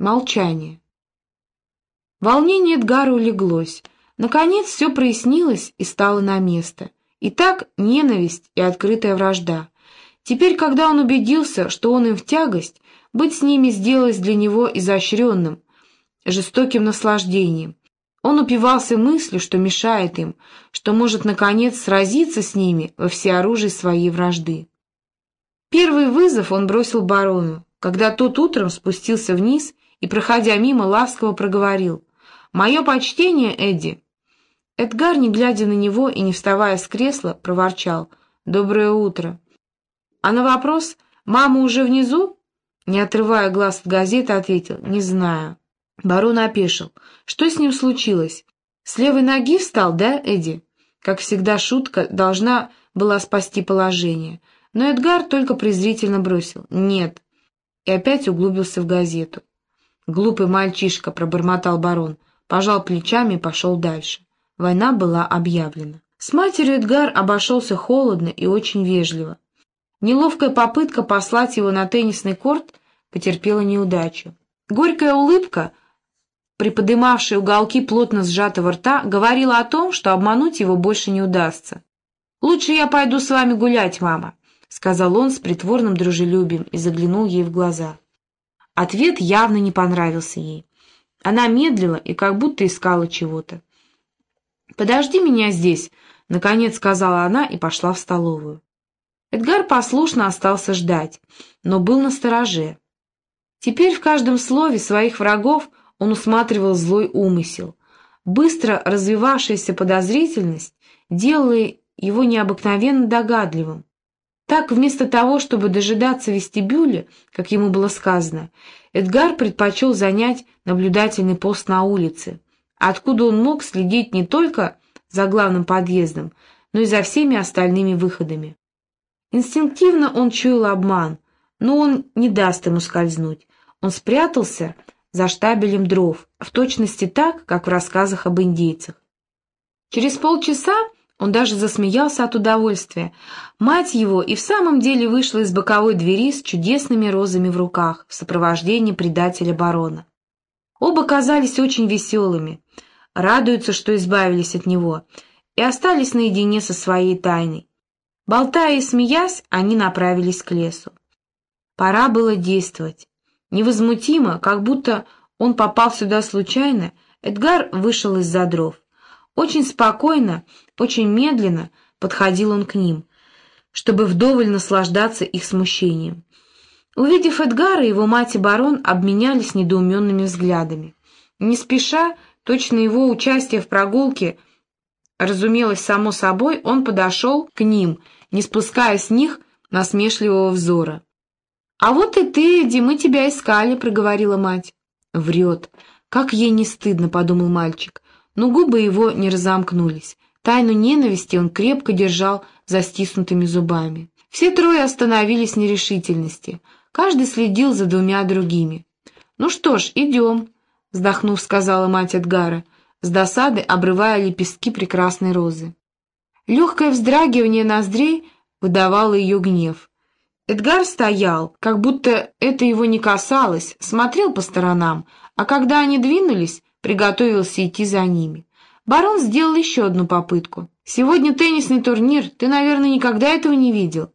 Молчание. Волнение Эдгара улеглось. Наконец все прояснилось и стало на место. Итак, ненависть и открытая вражда. Теперь, когда он убедился, что он им в тягость, быть с ними сделалось для него изощренным, жестоким наслаждением. Он упивался мыслью, что мешает им, что может, наконец, сразиться с ними во всеоружии своей вражды. Первый вызов он бросил барону, когда тот утром спустился вниз и, проходя мимо, ласково проговорил «Мое почтение, Эдди!» Эдгар, не глядя на него и не вставая с кресла, проворчал «Доброе утро!» А на вопрос «Мама уже внизу?» Не отрывая глаз от газеты, ответил «Не знаю». Барон опешил. Что с ним случилось? С левой ноги встал, да, Эдди? Как всегда, шутка должна была спасти положение. Но Эдгар только презрительно бросил «нет» и опять углубился в газету. «Глупый мальчишка», — пробормотал барон, пожал плечами и пошел дальше. Война была объявлена. С матерью Эдгар обошелся холодно и очень вежливо. Неловкая попытка послать его на теннисный корт потерпела неудачу. Горькая улыбка приподымавшая уголки плотно сжатого рта, говорила о том, что обмануть его больше не удастся. «Лучше я пойду с вами гулять, мама», — сказал он с притворным дружелюбием и заглянул ей в глаза. Ответ явно не понравился ей. Она медлила и как будто искала чего-то. «Подожди меня здесь», — наконец сказала она и пошла в столовую. Эдгар послушно остался ждать, но был на стороже. Теперь в каждом слове своих врагов он усматривал злой умысел. Быстро развивавшаяся подозрительность делала его необыкновенно догадливым. Так, вместо того, чтобы дожидаться вестибюля, как ему было сказано, Эдгар предпочел занять наблюдательный пост на улице, откуда он мог следить не только за главным подъездом, но и за всеми остальными выходами. Инстинктивно он чуял обман, но он не даст ему скользнуть. Он спрятался за штабелем дров, в точности так, как в рассказах об индейцах. Через полчаса он даже засмеялся от удовольствия. Мать его и в самом деле вышла из боковой двери с чудесными розами в руках в сопровождении предателя барона. Оба казались очень веселыми, радуются, что избавились от него, и остались наедине со своей тайной. Болтая и смеясь, они направились к лесу. Пора было действовать. Невозмутимо, как будто он попал сюда случайно, Эдгар вышел из-за дров. Очень спокойно, очень медленно подходил он к ним, чтобы вдоволь наслаждаться их смущением. Увидев Эдгара, его мать и барон обменялись недоуменными взглядами. Не спеша, точно его участие в прогулке, разумелось само собой, он подошел к ним, не спуская с них насмешливого взора. «А вот и ты, Эдди, мы тебя искали», — проговорила мать. «Врет. Как ей не стыдно», — подумал мальчик. Но губы его не разомкнулись. Тайну ненависти он крепко держал за стиснутыми зубами. Все трое остановились в нерешительности. Каждый следил за двумя другими. «Ну что ж, идем», — вздохнув, сказала мать Эдгара, с досады обрывая лепестки прекрасной розы. Легкое вздрагивание ноздрей выдавало ее гнев. Эдгар стоял, как будто это его не касалось, смотрел по сторонам, а когда они двинулись, приготовился идти за ними. Барон сделал еще одну попытку. «Сегодня теннисный турнир, ты, наверное, никогда этого не видел».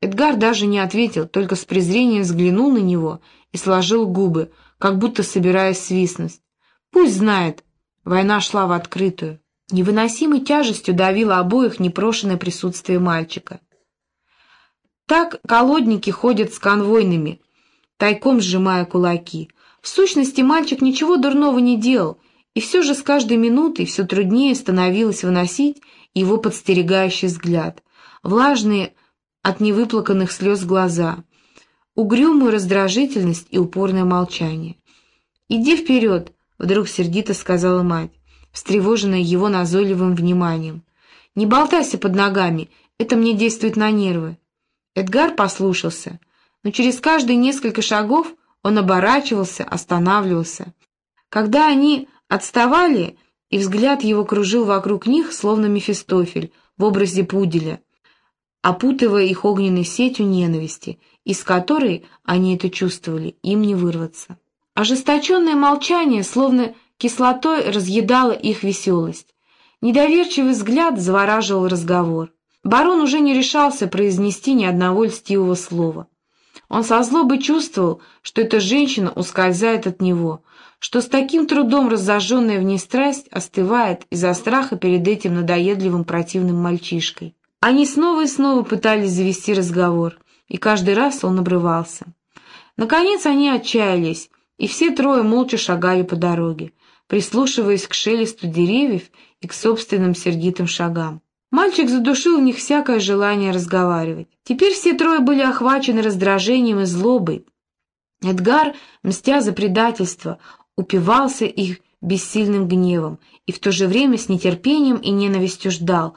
Эдгар даже не ответил, только с презрением взглянул на него и сложил губы, как будто собираясь свистнуть. «Пусть знает». Война шла в открытую. Невыносимой тяжестью давило обоих непрошенное присутствие мальчика. Так колодники ходят с конвойными, тайком сжимая кулаки. В сущности, мальчик ничего дурного не делал, и все же с каждой минутой все труднее становилось выносить его подстерегающий взгляд, влажные от невыплаканных слез глаза, угрюмую раздражительность и упорное молчание. «Иди вперед», — вдруг сердито сказала мать, встревоженная его назойливым вниманием. «Не болтайся под ногами, это мне действует на нервы». Эдгар послушался, но через каждые несколько шагов он оборачивался, останавливался. Когда они отставали, и взгляд его кружил вокруг них, словно Мефистофель в образе пуделя, опутывая их огненной сетью ненависти, из которой они это чувствовали, им не вырваться. Ожесточенное молчание, словно кислотой, разъедало их веселость. Недоверчивый взгляд завораживал разговор. Барон уже не решался произнести ни одного льстивого слова. Он со злобой чувствовал, что эта женщина ускользает от него, что с таким трудом разожженная в ней страсть остывает из-за страха перед этим надоедливым противным мальчишкой. Они снова и снова пытались завести разговор, и каждый раз он обрывался. Наконец они отчаялись, и все трое молча шагали по дороге, прислушиваясь к шелесту деревьев и к собственным сердитым шагам. Мальчик задушил в них всякое желание разговаривать. Теперь все трое были охвачены раздражением и злобой. Эдгар, мстя за предательство, упивался их бессильным гневом и в то же время с нетерпением и ненавистью ждал,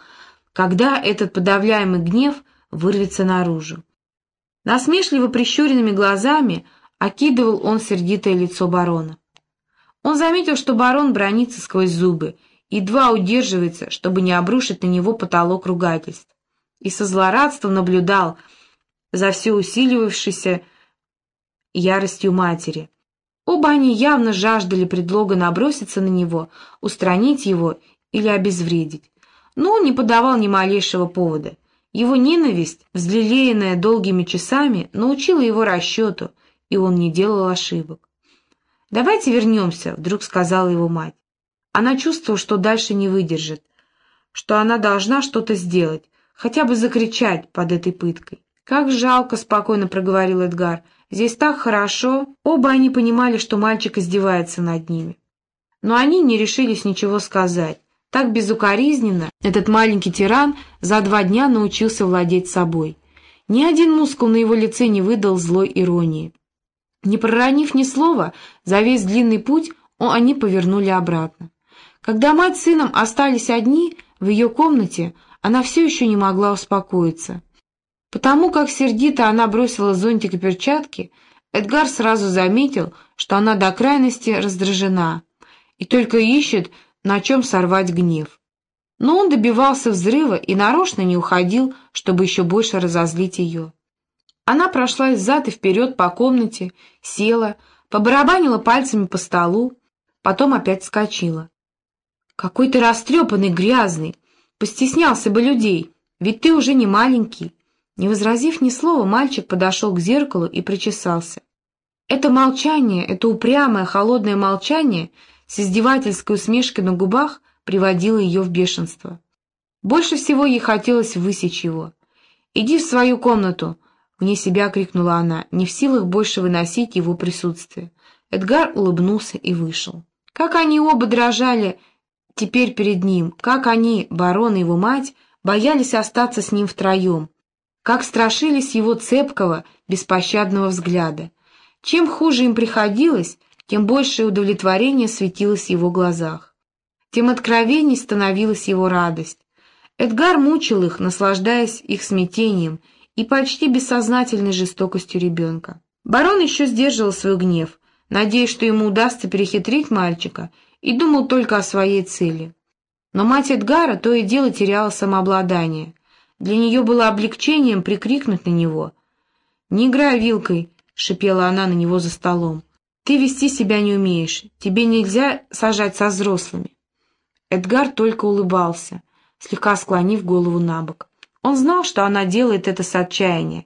когда этот подавляемый гнев вырвется наружу. Насмешливо прищуренными глазами окидывал он сердитое лицо барона. Он заметил, что барон бронится сквозь зубы едва удерживается, чтобы не обрушить на него потолок ругательств, и со злорадством наблюдал за все усиливавшейся яростью матери. Оба они явно жаждали предлога наброситься на него, устранить его или обезвредить. Но он не подавал ни малейшего повода. Его ненависть, взлелеянная долгими часами, научила его расчету, и он не делал ошибок. «Давайте вернемся», — вдруг сказала его мать. Она чувствовала, что дальше не выдержит, что она должна что-то сделать, хотя бы закричать под этой пыткой. «Как жалко», — спокойно проговорил Эдгар. «Здесь так хорошо». Оба они понимали, что мальчик издевается над ними. Но они не решились ничего сказать. Так безукоризненно этот маленький тиран за два дня научился владеть собой. Ни один мускул на его лице не выдал злой иронии. Не проронив ни слова, за весь длинный путь они повернули обратно. Когда мать с сыном остались одни в ее комнате, она все еще не могла успокоиться. Потому как сердито она бросила зонтик и перчатки, Эдгар сразу заметил, что она до крайности раздражена и только ищет, на чем сорвать гнев. Но он добивался взрыва и нарочно не уходил, чтобы еще больше разозлить ее. Она прошлась взад и вперед по комнате, села, побарабанила пальцами по столу, потом опять вскочила. Какой ты растрепанный, грязный. Постеснялся бы людей, ведь ты уже не маленький. Не возразив ни слова, мальчик подошел к зеркалу и причесался. Это молчание, это упрямое, холодное молчание с издевательской усмешкой на губах приводило ее в бешенство. Больше всего ей хотелось высечь его. «Иди в свою комнату!» — вне себя крикнула она, не в силах больше выносить его присутствие. Эдгар улыбнулся и вышел. Как они оба дрожали теперь перед ним, как они, барон и его мать, боялись остаться с ним втроем, как страшились его цепкого, беспощадного взгляда. Чем хуже им приходилось, тем большее удовлетворение светилось в его глазах. Тем откровенней становилась его радость. Эдгар мучил их, наслаждаясь их смятением и почти бессознательной жестокостью ребенка. Барон еще сдерживал свой гнев, надеясь, что ему удастся перехитрить мальчика и думал только о своей цели. Но мать Эдгара то и дело теряла самообладание. Для нее было облегчением прикрикнуть на него. «Не играй вилкой!» — шипела она на него за столом. «Ты вести себя не умеешь. Тебе нельзя сажать со взрослыми». Эдгар только улыбался, слегка склонив голову на бок. Он знал, что она делает это с отчаяния,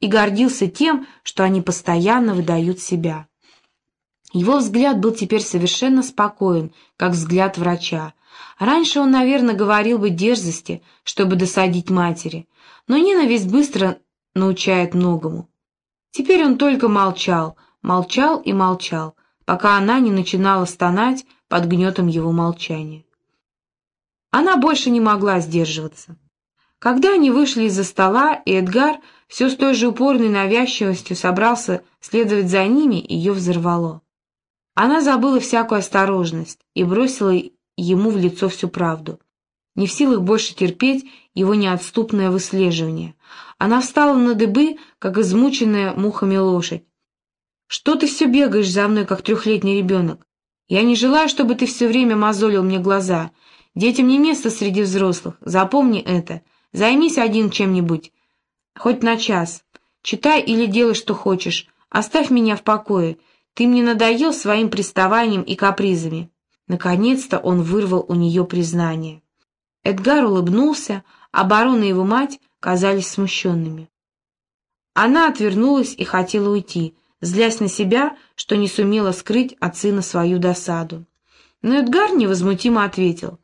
и гордился тем, что они постоянно выдают себя. Его взгляд был теперь совершенно спокоен, как взгляд врача. Раньше он, наверное, говорил бы дерзости, чтобы досадить матери, но ненависть быстро научает многому. Теперь он только молчал, молчал и молчал, пока она не начинала стонать под гнетом его молчания. Она больше не могла сдерживаться. Когда они вышли из-за стола, и Эдгар все с той же упорной навязчивостью собрался следовать за ними, ее взорвало. Она забыла всякую осторожность и бросила ему в лицо всю правду. Не в силах больше терпеть его неотступное выслеживание. Она встала на дыбы, как измученная мухами лошадь. «Что ты все бегаешь за мной, как трехлетний ребенок? Я не желаю, чтобы ты все время мозолил мне глаза. Детям не место среди взрослых, запомни это. Займись один чем-нибудь, хоть на час. Читай или делай, что хочешь. Оставь меня в покое. Ты мне надоел своим приставанием и капризами». Наконец-то он вырвал у нее признание. Эдгар улыбнулся, а барон и его мать казались смущенными. Она отвернулась и хотела уйти, злясь на себя, что не сумела скрыть от сына свою досаду. Но Эдгар невозмутимо ответил,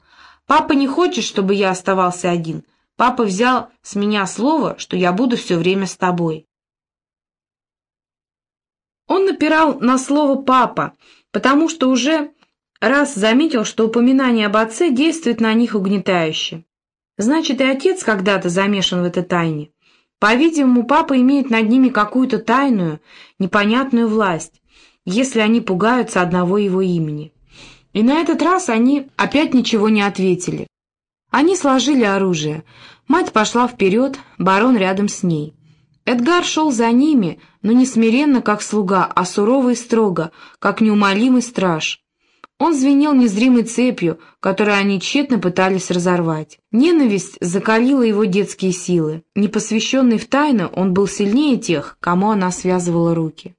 «Папа не хочет, чтобы я оставался один. Папа взял с меня слово, что я буду все время с тобой». Он напирал на слово «папа», потому что уже раз заметил, что упоминание об отце действует на них угнетающе. Значит, и отец когда-то замешан в этой тайне. По-видимому, папа имеет над ними какую-то тайную, непонятную власть, если они пугаются одного его имени. И на этот раз они опять ничего не ответили. Они сложили оружие. Мать пошла вперед, барон рядом с ней. Эдгар шел за ними, но не смиренно, как слуга, а сурово и строго, как неумолимый страж. Он звенел незримой цепью, которую они тщетно пытались разорвать. Ненависть закалила его детские силы. Непосвященный в тайну, он был сильнее тех, кому она связывала руки.